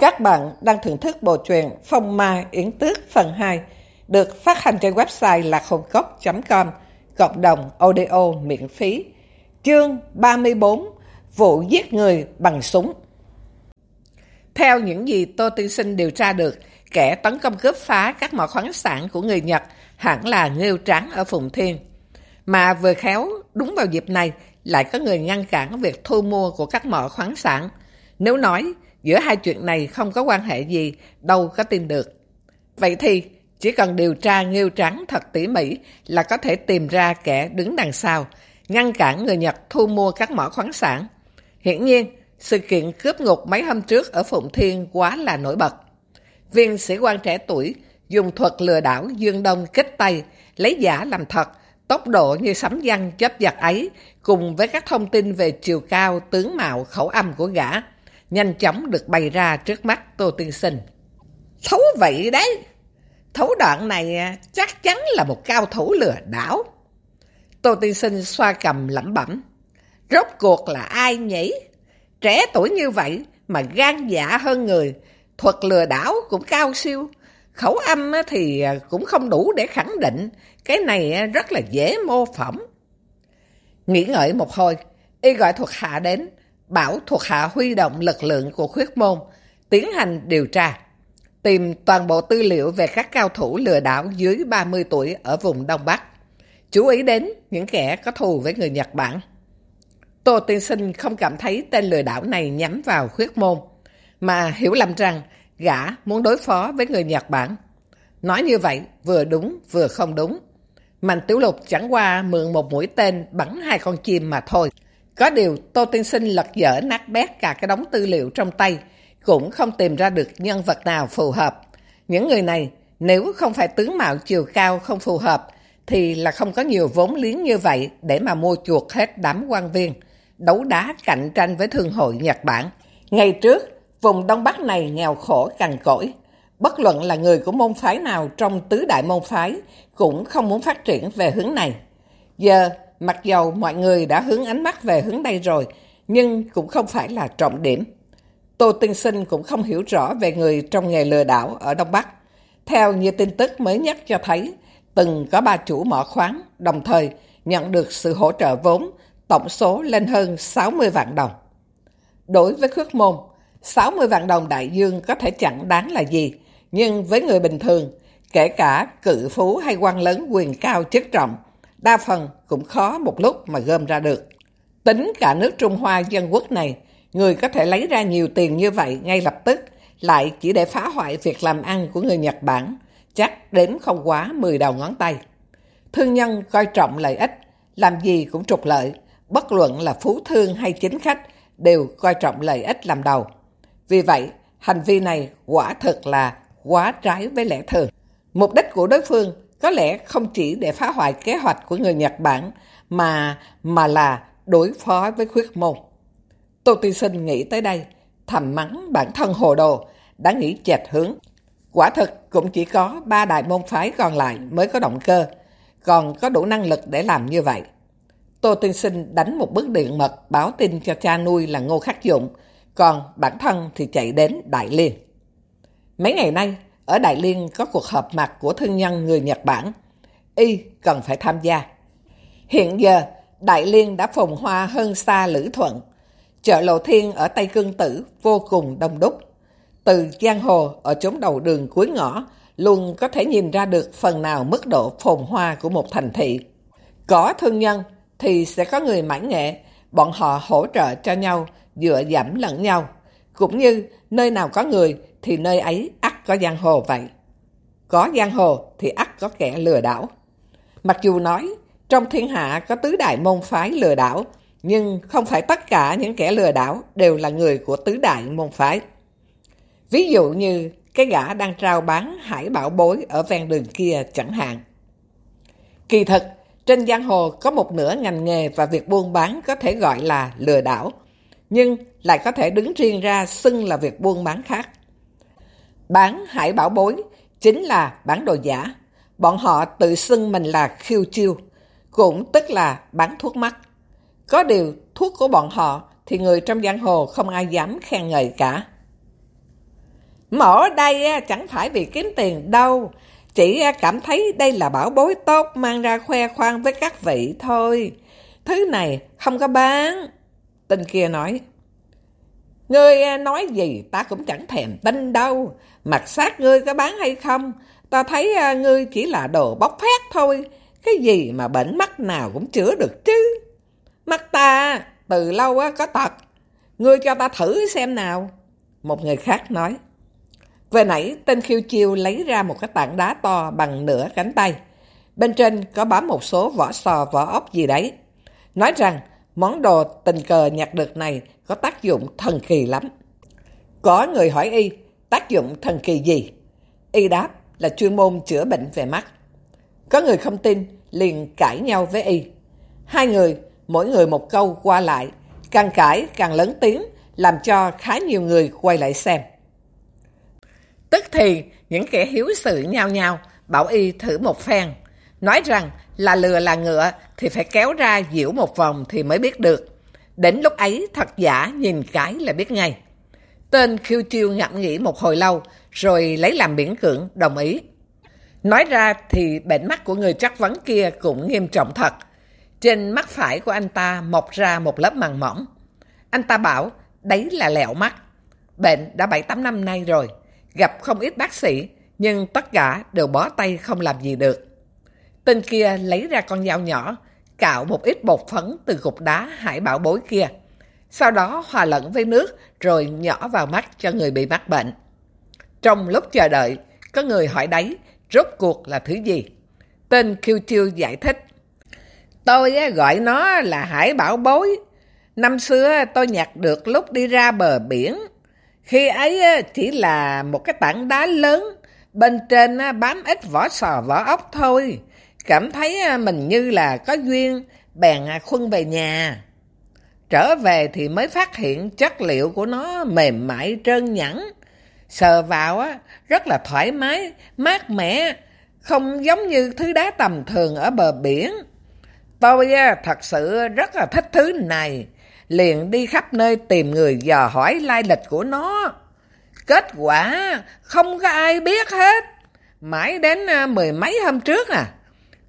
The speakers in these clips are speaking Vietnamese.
Các bạn đang thưởng thức bộ truyện Phong Ma Yến Tước phần 2 được phát hành trên website làkhongcot.com cộng đồng audio miễn phí. Chương 34 Vụ giết người bằng súng Theo những gì Tô Tiên Sinh điều tra được, kẻ tấn công cướp phá các mỏ khoáng sản của người Nhật hẳn là Nghêu Trắng ở Phùng Thiên. Mà vừa khéo, đúng vào dịp này, lại có người ngăn cản việc thu mua của các mỏ khoáng sản. Nếu nói giữa hai chuyện này không có quan hệ gì, đâu có tin được. Vậy thì chỉ cần điều tra nghiêu Trắng thật tỉ mỉ là có thể tìm ra kẻ đứng đằng sau, ngăn cản người Nhật thu mua các mỏ khoáng sản. Hiển nhiên, sự kiện cướp ngục mấy hôm trước ở Phụng Thiên quá là nổi bật. Viên sĩ quan trẻ tuổi dùng thuật lừa đảo Dương Đông kích tay, lấy giả làm thật, tốc độ như sấm văn chấp giật ấy, cùng với các thông tin về chiều cao, tướng mạo, khẩu âm của gã, nhanh chóng được bày ra trước mắt Tô Tiên Sinh. thấu vậy đấy! thấu đoạn này à, chắc chắn là một cao thủ lừa đảo. Tô Tiên Sinh xoa cầm lẩm bẩm. Rốt cuộc là ai nhỉ? Trẻ tuổi như vậy mà gan dạ hơn người, thuật lừa đảo cũng cao siêu. Khẩu âm à, thì à, cũng không đủ để khẳng định, cái này rất là dễ mô phỏng. Nghĩ ngợi một hồi, y gọi thuộc hạ đến, bảo thuộc hạ huy động lực lượng của khuyết môn, tiến hành điều tra. Tìm toàn bộ tư liệu về các cao thủ lừa đảo dưới 30 tuổi ở vùng Đông Bắc. Chú ý đến những kẻ có thù với người Nhật Bản. Tô Tiên Sinh không cảm thấy tên lừa đảo này nhắm vào khuyết môn, mà hiểu lầm rằng gã muốn đối phó với người Nhật Bản. Nói như vậy vừa đúng vừa không đúng. Mạnh Tiểu Lục chẳng qua mượn một mũi tên bắn hai con chim mà thôi. Có điều Tô Tiên Sinh lật dở nát bét cả cái đống tư liệu trong tay, cũng không tìm ra được nhân vật nào phù hợp. Những người này, nếu không phải tướng mạo chiều cao không phù hợp, thì là không có nhiều vốn liếng như vậy để mà mua chuột hết đám quan viên, đấu đá cạnh tranh với thương hội Nhật Bản. Ngày trước, vùng Đông Bắc này nghèo khổ cằn cỗi. Bất luận là người của môn phái nào trong tứ đại môn phái cũng không muốn phát triển về hướng này. Giờ, mặc dầu mọi người đã hướng ánh mắt về hướng đây rồi, nhưng cũng không phải là trọng điểm. Tô Tiên Sinh cũng không hiểu rõ về người trong nghề lừa đảo ở Đông Bắc. Theo như tin tức mới nhất cho thấy, từng có ba chủ mỏ khoáng, đồng thời nhận được sự hỗ trợ vốn, tổng số lên hơn 60 vạn đồng. Đối với khước môn, 60 vạn đồng đại dương có thể chẳng đáng là gì, nhưng với người bình thường, kể cả cự phú hay quan lớn quyền cao chức trọng, đa phần cũng khó một lúc mà gom ra được. Tính cả nước Trung Hoa dân quốc này, người có thể lấy ra nhiều tiền như vậy ngay lập tức, lại chỉ để phá hoại việc làm ăn của người Nhật Bản, chắc đếm không quá 10 đầu ngón tay. Thương nhân coi trọng lợi ích, làm gì cũng trục lợi, bất luận là phú thương hay chính khách đều coi trọng lợi ích làm đầu. Vì vậy, hành vi này quả thực là quá trái với lẽ thường. Mục đích của đối phương có lẽ không chỉ để phá hoại kế hoạch của người Nhật Bản, mà mà là đối phó với khuyết môn. Tô Tuy Sinh nghĩ tới đây, thầm mắng bản thân hồ đồ, đã nghĩ chệch hướng. Quả thực cũng chỉ có ba đại môn phái còn lại mới có động cơ, còn có đủ năng lực để làm như vậy. Tô Tiên Sinh đánh một bức điện mật báo tin cho cha nuôi là Ngô Khắc Dụng, còn bản thân thì chạy đến Đại Liên. Mấy ngày nay, ở Đại Liên có cuộc họp mặt của thương nhân người Nhật Bản. Y cần phải tham gia. Hiện giờ, Đại Liên đã phồng hoa hơn xa Lữ Thuận. Chợ Lộ Thiên ở Tây Cương Tử vô cùng đông đúc. Từ giang hồ ở chốn đầu đường cuối ngõ luôn có thể nhìn ra được phần nào mức độ phồn hoa của một thành thị. Có thương nhân thì sẽ có người mãn nghệ, bọn họ hỗ trợ cho nhau, dựa dẫm lẫn nhau. Cũng như nơi nào có người thì nơi ấy có giang hồ vậy. Có giang hồ thì ắt có kẻ lừa đảo. Mặc dù nói trong thiên hạ có tứ đại môn phái lừa đảo, nhưng không phải tất cả những kẻ lừa đảo đều là người của tứ đại môn phái. Ví dụ như cái gã đang trao bán hải bảo bối ở ven đường kia chẳng hạn. Kỳ thực, trên giang hồ có một nửa ngành nghề và việc buôn bán có thể gọi là lừa đảo, nhưng lại có thể đứng riêng ra xưng là việc buôn bán khác. Bán hải bảo bối chính là bán đồ giả. Bọn họ tự xưng mình là khiêu chiêu, cũng tức là bán thuốc mắt. Có điều thuốc của bọn họ thì người trong giang hồ không ai dám khen ngợi cả. mở đây chẳng phải vì kiếm tiền đâu, chỉ cảm thấy đây là bảo bối tốt mang ra khoe khoang với các vị thôi. Thứ này không có bán. Tên kia nói. Ngươi à, nói gì ta cũng chẳng thèm tin đâu. Mặt xác ngươi có bán hay không? Ta thấy à, ngươi chỉ là đồ bóc phét thôi. Cái gì mà bệnh mắt nào cũng chữa được chứ. Mắt ta, từ lâu có tật. Ngươi cho ta thử xem nào. Một người khác nói. Vừa nãy, tên khiêu chiêu lấy ra một cái tảng đá to bằng nửa cánh tay. Bên trên có bám một số vỏ sò, vỏ ốc gì đấy. Nói rằng, món đồ tình cờ nhặt được này có tác dụng thần kỳ lắm. Có người hỏi y tác dụng thần kỳ gì? Y đáp là chuyên môn chữa bệnh về mắt. Có người không tin liền cãi nhau với y. Hai người, mỗi người một câu qua lại, càng cãi càng lớn tiếng, làm cho khá nhiều người quay lại xem. Tức thì những kẻ hiếu sự nhau nhau bảo y thử một phen. Nói rằng là lừa là ngựa thì phải kéo ra diễu một vòng thì mới biết được. Đến lúc ấy thật giả nhìn cái là biết ngay. Tên khiêu chiêu ngẫm nghĩ một hồi lâu rồi lấy làm miễn cưỡng đồng ý. Nói ra thì bệnh mắt của người chắc vấn kia cũng nghiêm trọng thật. Trên mắt phải của anh ta mọc ra một lớp màng mỏng. Anh ta bảo đấy là lẹo mắt. Bệnh đã 7-8 năm nay rồi. Gặp không ít bác sĩ, nhưng tất cả đều bó tay không làm gì được. Tên kia lấy ra con dao nhỏ, cạo một ít bột phấn từ cục đá hải bảo bối kia. Sau đó hòa lẫn với nước rồi nhỏ vào mắt cho người bị mắc bệnh. Trong lúc chờ đợi, có người hỏi đấy, rốt cuộc là thứ gì? Tên Kiêu Chiêu giải thích. Tôi gọi nó là hải bảo bối. Năm xưa tôi nhặt được lúc đi ra bờ biển. Khi ấy chỉ là một cái tảng đá lớn, bên trên bám ít vỏ sò vỏ ốc thôi. Cảm thấy mình như là có duyên, bèn à, khuân về nhà. Trở về thì mới phát hiện chất liệu của nó mềm mại trơn nhẵn. Sờ vào á rất là thoải mái, mát mẻ, không giống như thứ đá tầm thường ở bờ biển. Tôi thật sự rất là thích thứ này liền đi khắp nơi tìm người dò hỏi lai lịch của nó. Kết quả không có ai biết hết. Mãi đến à, mười mấy hôm trước à,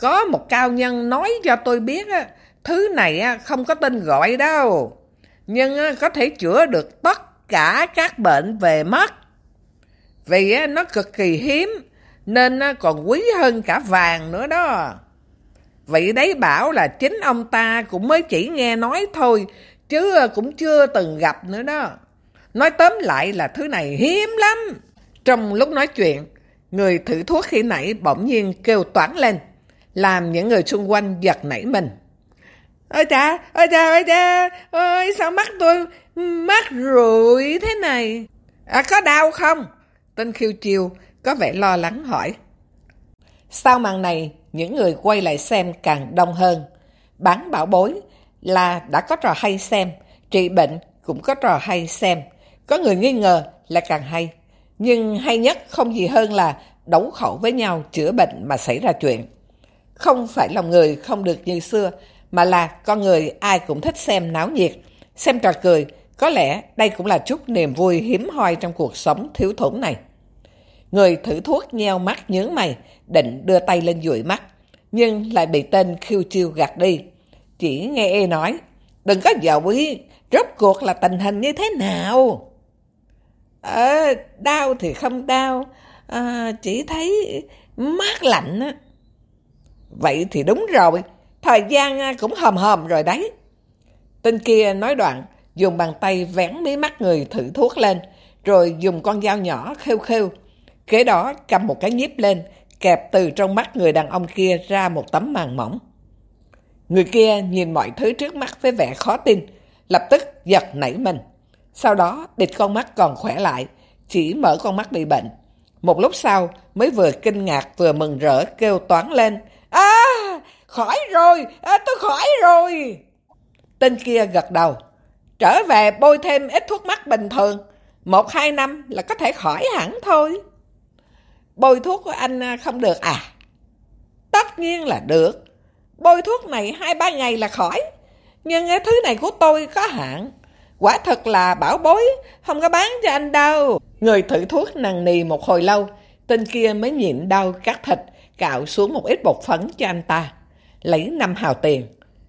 có một cao nhân nói cho tôi biết á thứ này không có tên gọi đâu. Nhưng có thể chữa được tất cả các bệnh về mắt. Vì nó cực kỳ hiếm, nên còn quý hơn cả vàng nữa đó. vị đấy bảo là chính ông ta cũng mới chỉ nghe nói thôi, chứ cũng chưa từng gặp nữa đó. Nói tóm lại là thứ này hiếm lắm. Trong lúc nói chuyện, người thử thuốc khi nãy bỗng nhiên kêu toán lên, làm những người xung quanh giật nảy mình. Ôi cha, ôi cha, ôi cha, ôi sao mắt tôi mắt rụi thế này? À, có đau không? Tên khiêu chiêu có vẻ lo lắng hỏi. Sau màn này, những người quay lại xem càng đông hơn. Bán bảo bối là đã có trò hay xem, trị bệnh cũng có trò hay xem. Có người nghi ngờ là càng hay. Nhưng hay nhất không gì hơn là đấu khẩu với nhau chữa bệnh mà xảy ra chuyện. Không phải lòng người không được như xưa, mà là con người ai cũng thích xem náo nhiệt, xem trò cười. Có lẽ đây cũng là chút niềm vui hiếm hoi trong cuộc sống thiếu thốn này. Người thử thuốc nheo mắt nhướng mày, định đưa tay lên dụi mắt, nhưng lại bị tên khiêu chiêu gạt đi. Chỉ nghe e nói, đừng có dội, rốt cuộc là tình hình như thế nào? Ờ, đau thì không đau, à, chỉ thấy mát lạnh á. Vậy thì đúng rồi, thời gian à, cũng hòm hòm rồi đấy. Tên kia nói đoạn, dùng bàn tay vén mí mắt người thử thuốc lên, rồi dùng con dao nhỏ khêu khêu. Kế đó cầm một cái nhíp lên, kẹp từ trong mắt người đàn ông kia ra một tấm màn mỏng. Người kia nhìn mọi thứ trước mắt với vẻ khó tin, lập tức giật nảy mình. Sau đó địch con mắt còn khỏe lại, chỉ mở con mắt bị bệnh. Một lúc sau mới vừa kinh ngạc vừa mừng rỡ kêu toán lên. Khỏi rồi, à, tôi khỏi rồi. Tên kia gật đầu. Trở về bôi thêm ít thuốc mắt bình thường. Một hai năm là có thể khỏi hẳn thôi. Bôi thuốc của anh à, không được à? Tất nhiên là được. Bôi thuốc này hai ba ngày là khỏi. Nhưng cái thứ này của tôi có hạn. Quả thật là bảo bối, không có bán cho anh đâu. Người thử thuốc nằng nì một hồi lâu, tên kia mới nhịn đau cắt thịt, cạo xuống một ít bột phấn cho anh ta. Lấy năm hào tiền.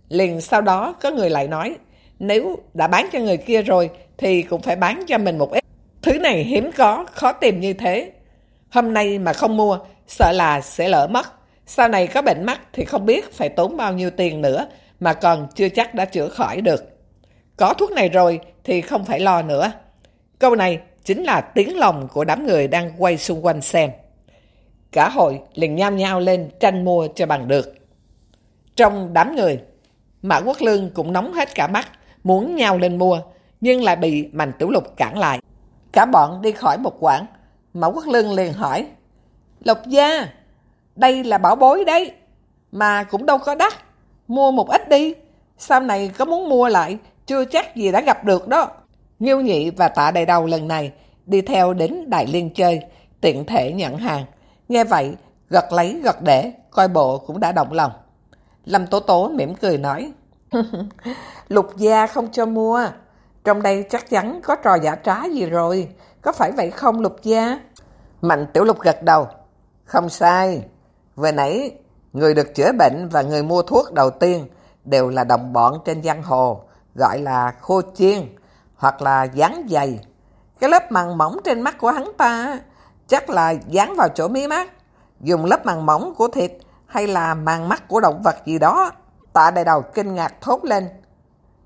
Liền sau đó có người lại nói, nếu đã bán cho người kia rồi thì cũng phải bán cho mình một ít. Thứ này hiếm có, khó tìm như thế. Hôm nay mà không mua, sợ là sẽ lỡ mất. Sau này có bệnh mắt thì không biết phải tốn bao nhiêu tiền nữa mà còn chưa chắc đã chữa khỏi được. Có thuốc này rồi thì không phải lo nữa. Câu này chính là tiếng lòng của đám người đang quay xung quanh xem. Cả hội liền nhao nhao lên tranh mua cho bằng được. Trong đám người, Mã Quốc Lương cũng nóng hết cả mắt, muốn nhau lên mua, nhưng lại bị Mạnh Tiểu Lục cản lại. Cả bọn đi khỏi một quãng, Mã Quốc Lương liền hỏi, Lục gia, đây là bảo bối đấy, mà cũng đâu có đắt, mua một ít đi, sau này có muốn mua lại, chưa chắc gì đã gặp được đó. Nghiêu nhị và tạ đầy đầu lần này đi theo đến Đại Liên chơi, tiện thể nhận hàng. Nghe vậy, gật lấy gật để, coi bộ cũng đã động lòng. Lâm Tố Tố mỉm cười nói, Lục gia không cho mua, trong đây chắc chắn có trò giả trá gì rồi, có phải vậy không Lục gia? Mạnh Tiểu Lục gật đầu, không sai, vừa nãy người được chữa bệnh và người mua thuốc đầu tiên đều là đồng bọn trên giang hồ, gọi là khô chiên hoặc là dán dày. Cái lớp màng mỏng trên mắt của hắn ta chắc là dán vào chỗ mí mắt, dùng lớp màng mỏng của thịt hay là màn mắt của động vật gì đó. Tạ đại đầu kinh ngạc thốt lên.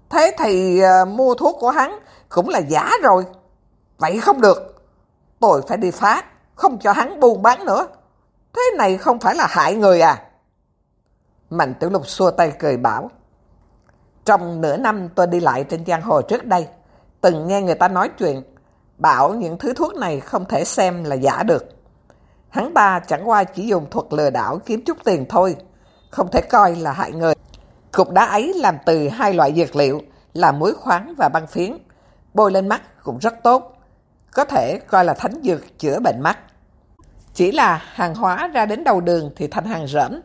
Thế thì uh, mua thuốc của hắn cũng là giả rồi. Vậy không được. Tôi phải đi phá, không cho hắn buôn bán nữa. Thế này không phải là hại người à? Mạnh tiểu lục xua tay cười bảo. Trong nửa năm tôi đi lại trên giang hồ trước đây, từng nghe người ta nói chuyện, bảo những thứ thuốc này không thể xem là giả được. Hắn ta chẳng qua chỉ dùng thuật lừa đảo kiếm chút tiền thôi, không thể coi là hại người. Cục đá ấy làm từ hai loại dược liệu là muối khoáng và băng phiến, bôi lên mắt cũng rất tốt, có thể coi là thánh dược chữa bệnh mắt. Chỉ là hàng hóa ra đến đầu đường thì thành hàng rỡm,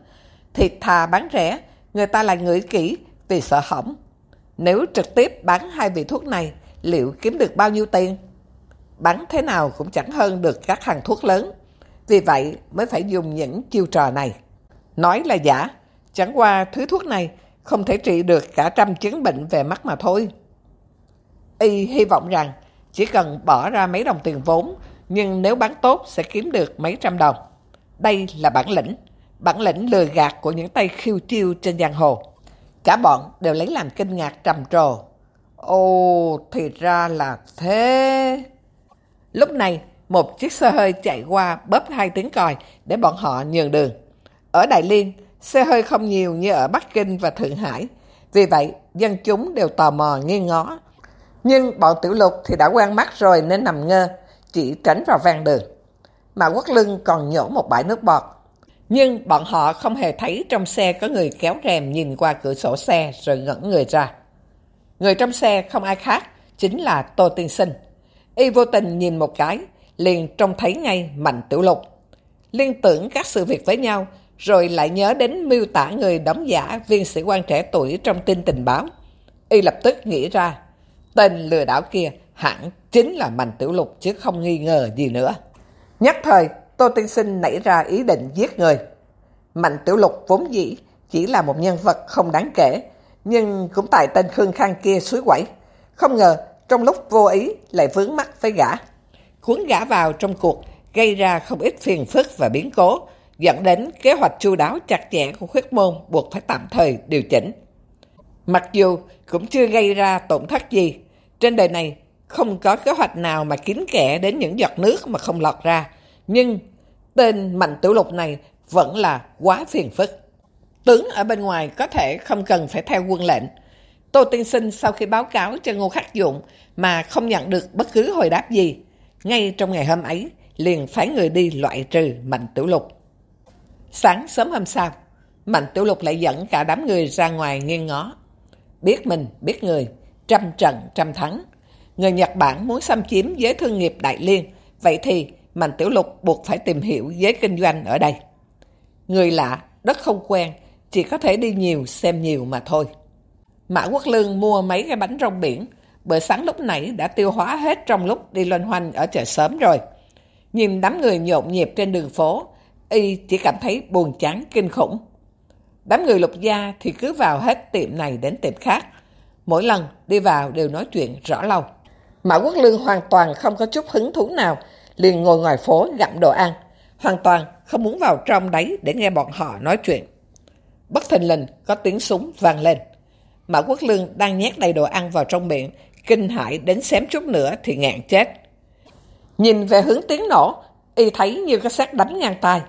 thịt thà bán rẻ, người ta lại ngửi kỹ vì sợ hỏng. Nếu trực tiếp bán hai vị thuốc này, liệu kiếm được bao nhiêu tiền? Bán thế nào cũng chẳng hơn được các hàng thuốc lớn. Vì vậy mới phải dùng những chiêu trò này. Nói là giả, chẳng qua thứ thuốc này không thể trị được cả trăm chứng bệnh về mắt mà thôi. Y hy vọng rằng chỉ cần bỏ ra mấy đồng tiền vốn, nhưng nếu bán tốt sẽ kiếm được mấy trăm đồng. Đây là bản lĩnh, bản lĩnh lừa gạt của những tay khiêu chiêu trên giang hồ. Cả bọn đều lấy làm kinh ngạc trầm trồ. Ồ, thì ra là thế. Lúc này, một chiếc xe hơi chạy qua bóp hai tiếng còi để bọn họ nhường đường. Ở Đại Liên, xe hơi không nhiều như ở Bắc Kinh và Thượng Hải. Vì vậy, dân chúng đều tò mò nghiêng ngó. Nhưng bọn tiểu lục thì đã quen mắt rồi nên nằm ngơ, chỉ tránh vào ven đường. Mà quốc lưng còn nhổ một bãi nước bọt. Nhưng bọn họ không hề thấy trong xe có người kéo rèm nhìn qua cửa sổ xe rồi ngẩn người ra. Người trong xe không ai khác, chính là Tô Tiên Sinh. Y vô tình nhìn một cái, liền trông thấy ngay Mạnh Tiểu Lục. Liên tưởng các sự việc với nhau, rồi lại nhớ đến miêu tả người đóng giả viên sĩ quan trẻ tuổi trong tin tình báo. Y lập tức nghĩ ra, tên lừa đảo kia hẳn chính là Mạnh Tiểu Lục chứ không nghi ngờ gì nữa. Nhất thời, Tô Tiên Sinh nảy ra ý định giết người. Mạnh Tiểu Lục vốn dĩ chỉ là một nhân vật không đáng kể, nhưng cũng tại tên Khương Khang kia suối quẩy. Không ngờ, trong lúc vô ý lại vướng mắt với gã. Cuốn gã vào trong cuộc, gây ra không ít phiền phức và biến cố, dẫn đến kế hoạch chu đáo chặt chẽ của khuyết môn buộc phải tạm thời điều chỉnh. Mặc dù cũng chưa gây ra tổn thất gì, trên đời này không có kế hoạch nào mà kín kẽ đến những giọt nước mà không lọt ra, nhưng tên Mạnh Tiểu Lục này vẫn là quá phiền phức. Tướng ở bên ngoài có thể không cần phải theo quân lệnh. Tô Tiên Sinh sau khi báo cáo cho Ngô Khắc Dụng mà không nhận được bất cứ hồi đáp gì, ngay trong ngày hôm ấy liền phái người đi loại trừ Mạnh Tiểu Lục. Sáng sớm hôm sau, Mạnh Tiểu Lục lại dẫn cả đám người ra ngoài nghiêng ngó. Biết mình, biết người, trăm trận, trăm thắng. Người Nhật Bản muốn xâm chiếm giới thương nghiệp Đại Liên, vậy thì Mạnh Tiểu Lục buộc phải tìm hiểu giới kinh doanh ở đây. Người lạ, đất không quen, chỉ có thể đi nhiều xem nhiều mà thôi. Mã Quốc Lương mua mấy cái bánh rong biển, bữa sáng lúc nãy đã tiêu hóa hết trong lúc đi loanh hoanh ở chợ sớm rồi. Nhìn đám người nhộn nhịp trên đường phố, y chỉ cảm thấy buồn chán kinh khủng. Đám người lục gia thì cứ vào hết tiệm này đến tiệm khác. Mỗi lần đi vào đều nói chuyện rõ lâu. Mã Quốc Lương hoàn toàn không có chút hứng thú nào, liền ngồi ngoài phố gặm đồ ăn. Hoàn toàn không muốn vào trong đấy để nghe bọn họ nói chuyện. Bất thình lình có tiếng súng vang lên. Mã Quốc Lương đang nhét đầy đồ ăn vào trong miệng, kinh hãi đến xém chút nữa thì ngạn chết. Nhìn về hướng tiếng nổ, y thấy như cái xác đánh ngang tay.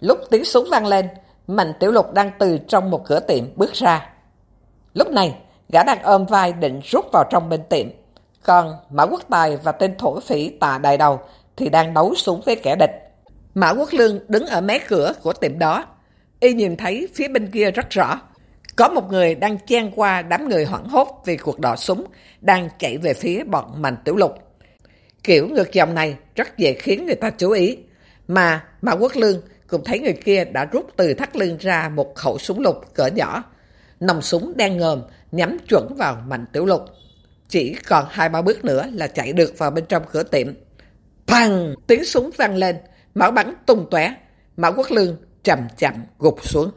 Lúc tiếng súng vang lên, Mạnh Tiểu Lục đang từ trong một cửa tiệm bước ra. Lúc này, gã đang ôm vai định rút vào trong bên tiệm. Còn Mã Quốc Tài và tên thổ phỉ tà đại đầu thì đang đấu súng với kẻ địch. Mã Quốc Lương đứng ở mé cửa của tiệm đó. Y nhìn thấy phía bên kia rất rõ. Có một người đang chen qua đám người hoảng hốt vì cuộc đỏ súng, đang chạy về phía bọn Mạnh Tiểu Lục. Kiểu ngược dòng này rất dễ khiến người ta chú ý. Mà Mã Quốc Lương cũng thấy người kia đã rút từ thắt lưng ra một khẩu súng lục cỡ nhỏ. Nòng súng đen ngờm nhắm chuẩn vào Mạnh Tiểu Lục. Chỉ còn hai ba bước nữa là chạy được vào bên trong cửa tiệm. Phăng! Tiếng súng vang lên, máu bắn tung tóe Mã Quốc Lương chậm chậm gục xuống.